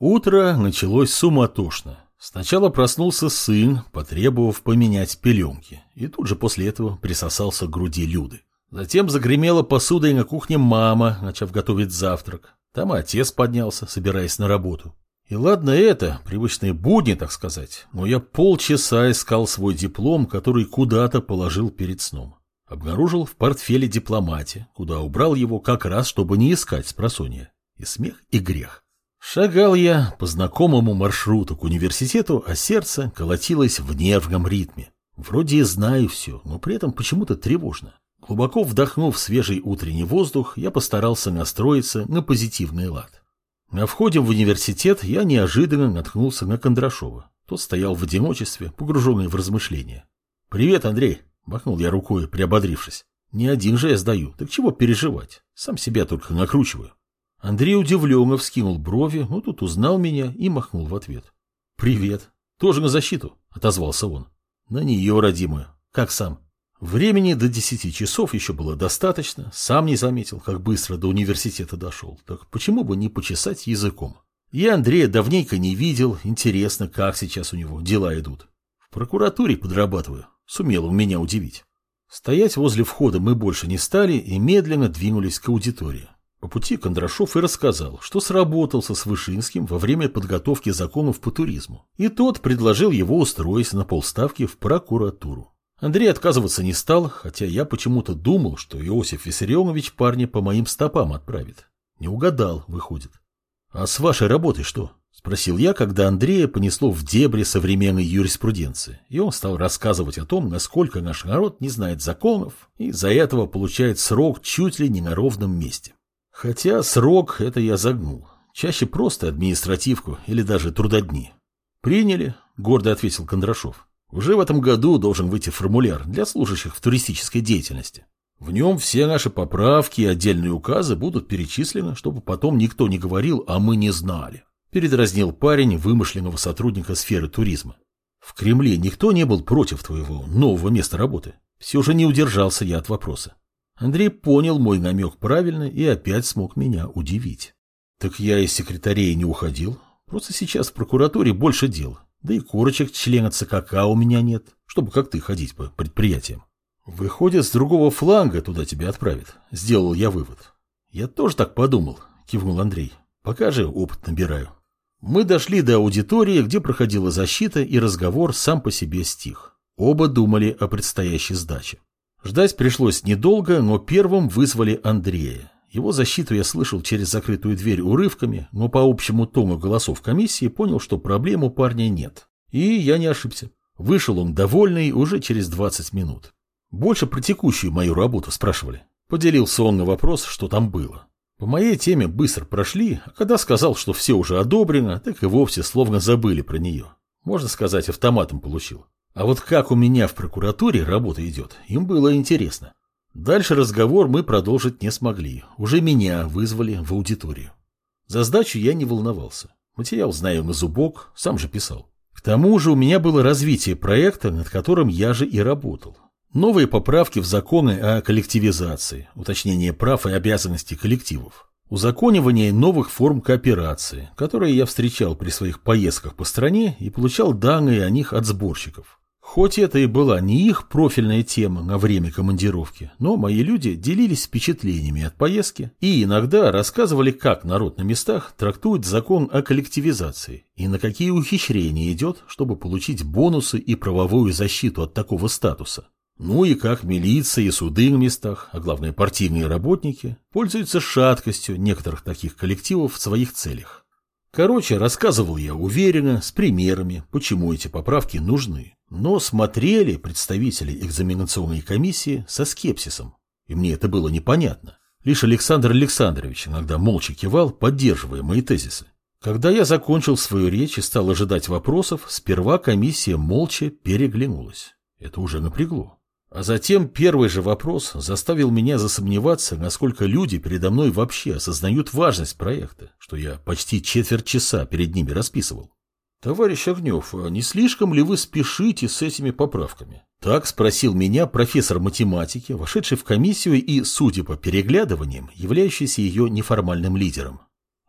Утро началось суматошно. Сначала проснулся сын, потребовав поменять пеленки, и тут же после этого присосался к груди Люды. Затем загремела посудой на кухне мама, начав готовить завтрак. Там и отец поднялся, собираясь на работу. И ладно это, привычные будни, так сказать, но я полчаса искал свой диплом, который куда-то положил перед сном. Обнаружил в портфеле дипломате, куда убрал его как раз, чтобы не искать спросонья. И смех, и грех. Шагал я по знакомому маршруту к университету, а сердце колотилось в нервном ритме. Вроде и знаю все, но при этом почему-то тревожно. Глубоко вдохнув свежий утренний воздух, я постарался настроиться на позитивный лад. На входе в университет я неожиданно наткнулся на Кондрашова. Тот стоял в одиночестве, погруженный в размышления. «Привет, Андрей!» – махнул я рукой, приободрившись. «Не один же я сдаю, так чего переживать? Сам себя только накручиваю». Андрей удивленно вскинул брови, но тут узнал меня и махнул в ответ. «Привет. Тоже на защиту?» – отозвался он. «На нее, родимую. Как сам?» Времени до десяти часов еще было достаточно, сам не заметил, как быстро до университета дошел, так почему бы не почесать языком? Я Андрея давненько не видел, интересно, как сейчас у него дела идут. В прокуратуре подрабатываю, сумел он меня удивить. Стоять возле входа мы больше не стали и медленно двинулись к аудитории. По пути Кондрашов и рассказал, что сработался с Вышинским во время подготовки законов по туризму, и тот предложил его устроить на полставки в прокуратуру. Андрей отказываться не стал, хотя я почему-то думал, что Иосиф Виссарионович парня по моим стопам отправит. Не угадал, выходит. «А с вашей работой что?» – спросил я, когда Андрея понесло в дебри современной юриспруденции, и он стал рассказывать о том, насколько наш народ не знает законов и из-за этого получает срок чуть ли не на ровном месте. Хотя срок это я загнул. Чаще просто административку или даже трудодни. «Приняли», – гордо ответил Кондрашов. Уже в этом году должен выйти формуляр для служащих в туристической деятельности. В нем все наши поправки и отдельные указы будут перечислены, чтобы потом никто не говорил, а мы не знали. Передразнил парень вымышленного сотрудника сферы туризма. В Кремле никто не был против твоего нового места работы. Все же не удержался я от вопроса. Андрей понял мой намек правильно и опять смог меня удивить. Так я из секретарей не уходил. Просто сейчас в прокуратуре больше дел. Да и корочек члена ЦКК у меня нет, чтобы как ты ходить по предприятиям. Выходит, с другого фланга туда тебя отправят. Сделал я вывод. Я тоже так подумал, кивнул Андрей. Пока же опыт набираю. Мы дошли до аудитории, где проходила защита, и разговор сам по себе стих. Оба думали о предстоящей сдаче. Ждать пришлось недолго, но первым вызвали Андрея. Его защиту я слышал через закрытую дверь урывками, но по общему тону голосов комиссии понял, что проблем у парня нет. И я не ошибся. Вышел он довольный уже через 20 минут. Больше про текущую мою работу спрашивали. Поделился он на вопрос, что там было. По моей теме быстро прошли, а когда сказал, что все уже одобрено, так и вовсе словно забыли про нее. Можно сказать, автоматом получил. А вот как у меня в прокуратуре работа идет, им было интересно. Дальше разговор мы продолжить не смогли. Уже меня вызвали в аудиторию. За сдачу я не волновался. Материал знаю на зубок, сам же писал. К тому же у меня было развитие проекта, над которым я же и работал. Новые поправки в законы о коллективизации, уточнение прав и обязанностей коллективов, узаконивание новых форм кооперации, которые я встречал при своих поездках по стране и получал данные о них от сборщиков. Хоть это и была не их профильная тема на время командировки, но мои люди делились впечатлениями от поездки и иногда рассказывали, как народ на местах трактует закон о коллективизации и на какие ухищрения идет, чтобы получить бонусы и правовую защиту от такого статуса. Ну и как милиция и суды на местах, а главное партийные работники, пользуются шаткостью некоторых таких коллективов в своих целях. Короче, рассказывал я уверенно, с примерами, почему эти поправки нужны. Но смотрели представители экзаменационной комиссии со скепсисом. И мне это было непонятно. Лишь Александр Александрович иногда молча кивал, поддерживая мои тезисы. Когда я закончил свою речь и стал ожидать вопросов, сперва комиссия молча переглянулась. Это уже напрягло. А затем первый же вопрос заставил меня засомневаться, насколько люди передо мной вообще осознают важность проекта, что я почти четверть часа перед ними расписывал. «Товарищ Огнев, а не слишком ли вы спешите с этими поправками?» Так спросил меня профессор математики, вошедший в комиссию и, судя по переглядываниям, являющийся ее неформальным лидером.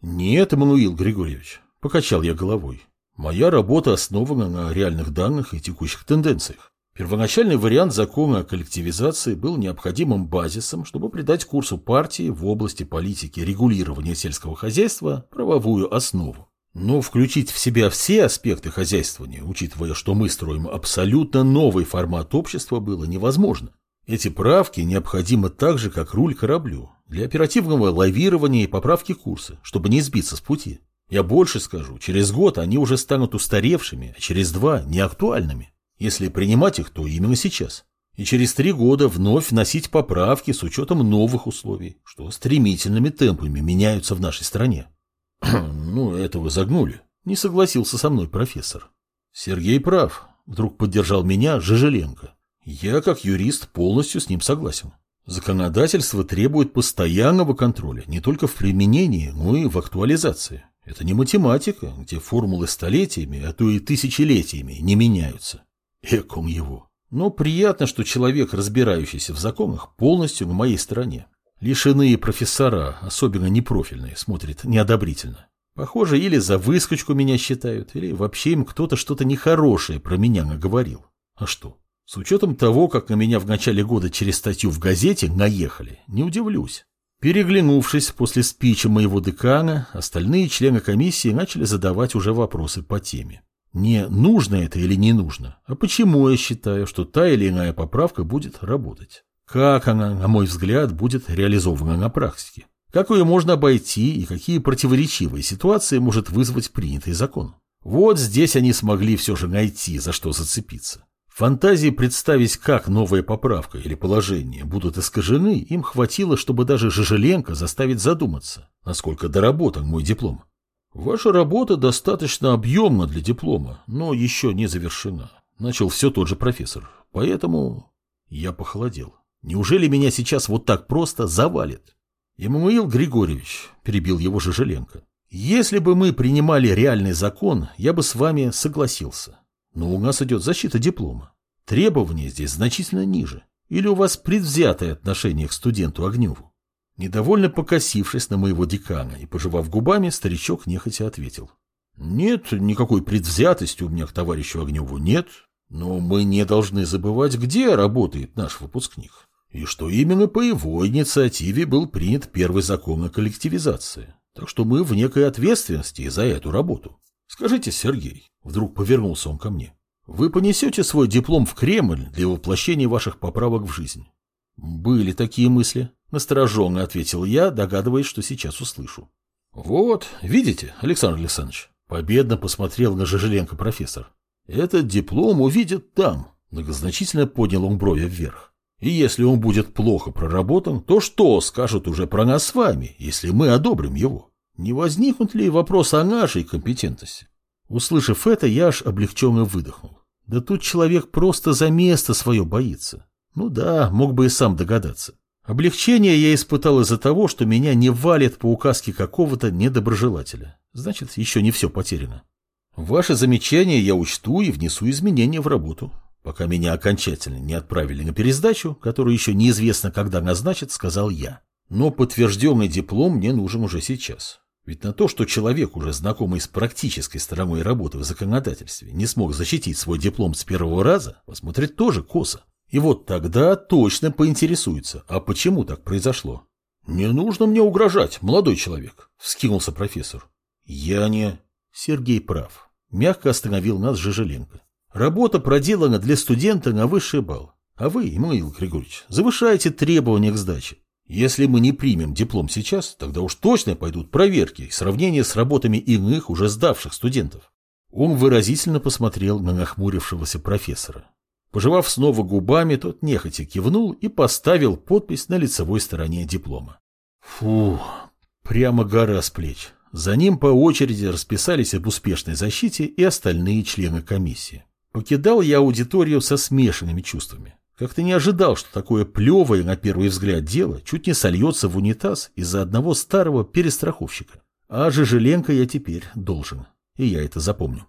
«Нет, Эммануил Григорьевич, Покачал я головой. Моя работа основана на реальных данных и текущих тенденциях. Первоначальный вариант закона о коллективизации был необходимым базисом, чтобы придать курсу партии в области политики регулирования сельского хозяйства правовую основу. Но включить в себя все аспекты хозяйствования, учитывая, что мы строим абсолютно новый формат общества, было невозможно. Эти правки необходимы так же, как руль кораблю, для оперативного лавирования и поправки курса, чтобы не сбиться с пути. Я больше скажу, через год они уже станут устаревшими, а через два – неактуальными. Если принимать их, то именно сейчас. И через три года вновь вносить поправки с учетом новых условий, что стремительными темпами меняются в нашей стране. Ну, это вы загнули. Не согласился со мной профессор. Сергей прав. Вдруг поддержал меня Жижеленко. Я, как юрист, полностью с ним согласен. Законодательство требует постоянного контроля не только в применении, но и в актуализации. Это не математика, где формулы столетиями, а то и тысячелетиями не меняются. Эком его. Но приятно, что человек, разбирающийся в законах, полностью на моей стороне. Лишь иные профессора, особенно непрофильные, смотрят неодобрительно. Похоже, или за выскочку меня считают, или вообще им кто-то что-то нехорошее про меня наговорил. А что? С учетом того, как на меня в начале года через статью в газете наехали, не удивлюсь. Переглянувшись после спича моего декана, остальные члены комиссии начали задавать уже вопросы по теме. Не нужно это или не нужно, а почему я считаю, что та или иная поправка будет работать. Как она, на мой взгляд, будет реализована на практике? Как ее можно обойти и какие противоречивые ситуации может вызвать принятый закон? Вот здесь они смогли все же найти, за что зацепиться. Фантазии представить, как новая поправка или положение будут искажены, им хватило, чтобы даже Жижеленко заставить задуматься, насколько доработан мой диплом. Ваша работа достаточно объемна для диплома, но еще не завершена. Начал все тот же профессор. Поэтому я похолодел. Неужели меня сейчас вот так просто завалит? Эммануил Григорьевич, перебил его Жижеленко, если бы мы принимали реальный закон, я бы с вами согласился. Но у нас идет защита диплома. Требования здесь значительно ниже. Или у вас предвзятое отношение к студенту Огневу? Недовольно покосившись на моего декана и пожевав губами, старичок нехотя ответил. Нет, никакой предвзятости у меня к товарищу Огневу нет, но мы не должны забывать, где работает наш выпускник и что именно по его инициативе был принят первый закон о коллективизации. Так что мы в некой ответственности за эту работу. Скажите, Сергей, вдруг повернулся он ко мне, вы понесете свой диплом в Кремль для воплощения ваших поправок в жизнь? Были такие мысли, настороженно ответил я, догадываясь, что сейчас услышу. Вот, видите, Александр Александрович, победно посмотрел на Жижеленко профессор. Этот диплом увидят там, многозначительно поднял он брови вверх. И если он будет плохо проработан, то что скажут уже про нас с вами, если мы одобрим его? Не возникнут ли вопросы о нашей компетентности? Услышав это, я аж облегченно выдохнул. Да тут человек просто за место свое боится. Ну да, мог бы и сам догадаться. Облегчение я испытал из-за того, что меня не валят по указке какого-то недоброжелателя. Значит, еще не все потеряно. Ваши замечания я учту и внесу изменения в работу. Пока меня окончательно не отправили на пересдачу, которую еще неизвестно когда назначат, сказал я. Но подтвержденный диплом мне нужен уже сейчас. Ведь на то, что человек, уже знакомый с практической стороной работы в законодательстве, не смог защитить свой диплом с первого раза, посмотрит тоже косо. И вот тогда точно поинтересуется, а почему так произошло? «Не нужно мне угрожать, молодой человек», — вскинулся профессор. «Я не...» Сергей прав. Мягко остановил нас Жижеленко. Работа проделана для студента на высший балл. А вы, Имаил Григорьевич, завышаете требования к сдаче. Если мы не примем диплом сейчас, тогда уж точно пойдут проверки и сравнения с работами иных, уже сдавших студентов. Он выразительно посмотрел на нахмурившегося профессора. Пожевав снова губами, тот нехотя кивнул и поставил подпись на лицевой стороне диплома. Фу, прямо гора с плеч. За ним по очереди расписались об успешной защите и остальные члены комиссии. Покидал я аудиторию со смешанными чувствами. Как-то не ожидал, что такое плевое на первый взгляд дело чуть не сольется в унитаз из-за одного старого перестраховщика. А Жижеленко я теперь должен. И я это запомню.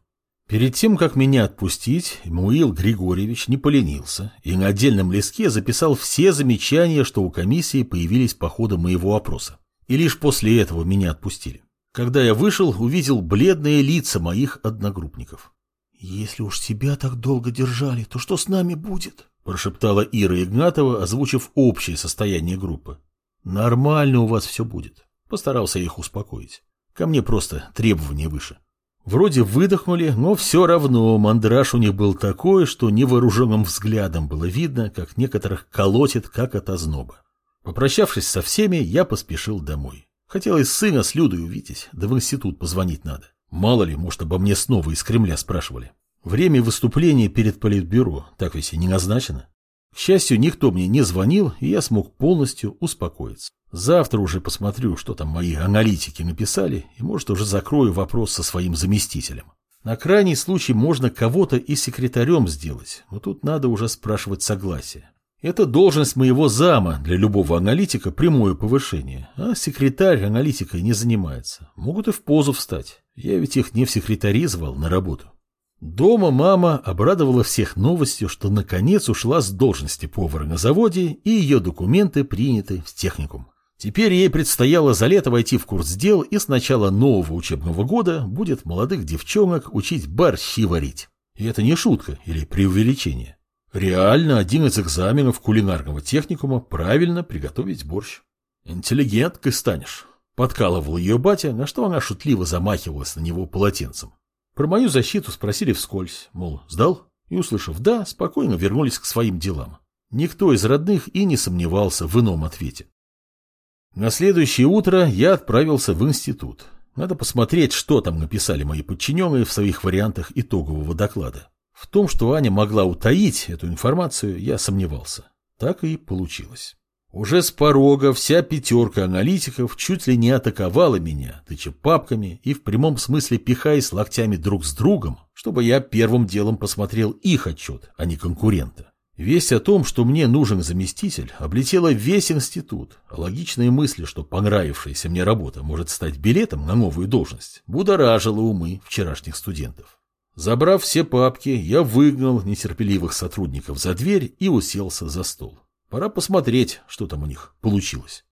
Перед тем, как меня отпустить, Муил Григорьевич не поленился и на отдельном листке записал все замечания, что у комиссии появились по ходу моего опроса. И лишь после этого меня отпустили. Когда я вышел, увидел бледные лица моих одногруппников. «Если уж тебя так долго держали, то что с нами будет?» прошептала Ира Игнатова, озвучив общее состояние группы. «Нормально у вас все будет», — постарался их успокоить. «Ко мне просто требования выше». Вроде выдохнули, но все равно мандраж у них был такой, что невооруженным взглядом было видно, как некоторых колотит, как от озноба. Попрощавшись со всеми, я поспешил домой. Хотелось сына с Людой увидеть, да в институт позвонить надо. Мало ли, может, обо мне снова из Кремля спрашивали. Время выступления перед политбюро, так ведь и не назначено. К счастью, никто мне не звонил, и я смог полностью успокоиться. Завтра уже посмотрю, что там мои аналитики написали, и, может, уже закрою вопрос со своим заместителем. На крайний случай можно кого-то и секретарем сделать, но тут надо уже спрашивать согласие. Это должность моего зама для любого аналитика прямое повышение, а секретарь аналитикой не занимается. Могут и в позу встать. Я ведь их не в секретари звал на работу. Дома мама обрадовала всех новостью, что наконец ушла с должности повара на заводе, и ее документы приняты в техникум. Теперь ей предстояло за лето войти в курс дел, и с начала нового учебного года будет молодых девчонок учить борщи варить. И это не шутка или преувеличение. Реально один из экзаменов кулинарного техникума правильно приготовить борщ. Интеллигенткой станешь. Подкалывал ее батя, на что она шутливо замахивалась на него полотенцем. Про мою защиту спросили вскользь, мол, сдал? И, услышав «да», спокойно вернулись к своим делам. Никто из родных и не сомневался в ином ответе. На следующее утро я отправился в институт. Надо посмотреть, что там написали мои подчиненные в своих вариантах итогового доклада. В том, что Аня могла утаить эту информацию, я сомневался. Так и получилось. Уже с порога вся пятерка аналитиков чуть ли не атаковала меня, тыча папками и в прямом смысле пихаясь локтями друг с другом, чтобы я первым делом посмотрел их отчет, а не конкурента. Весть о том, что мне нужен заместитель, облетела весь институт, а логичные мысли, что понравившаяся мне работа может стать билетом на новую должность, будоражила умы вчерашних студентов. Забрав все папки, я выгнал нетерпеливых сотрудников за дверь и уселся за стол. Пора посмотреть, что там у них получилось.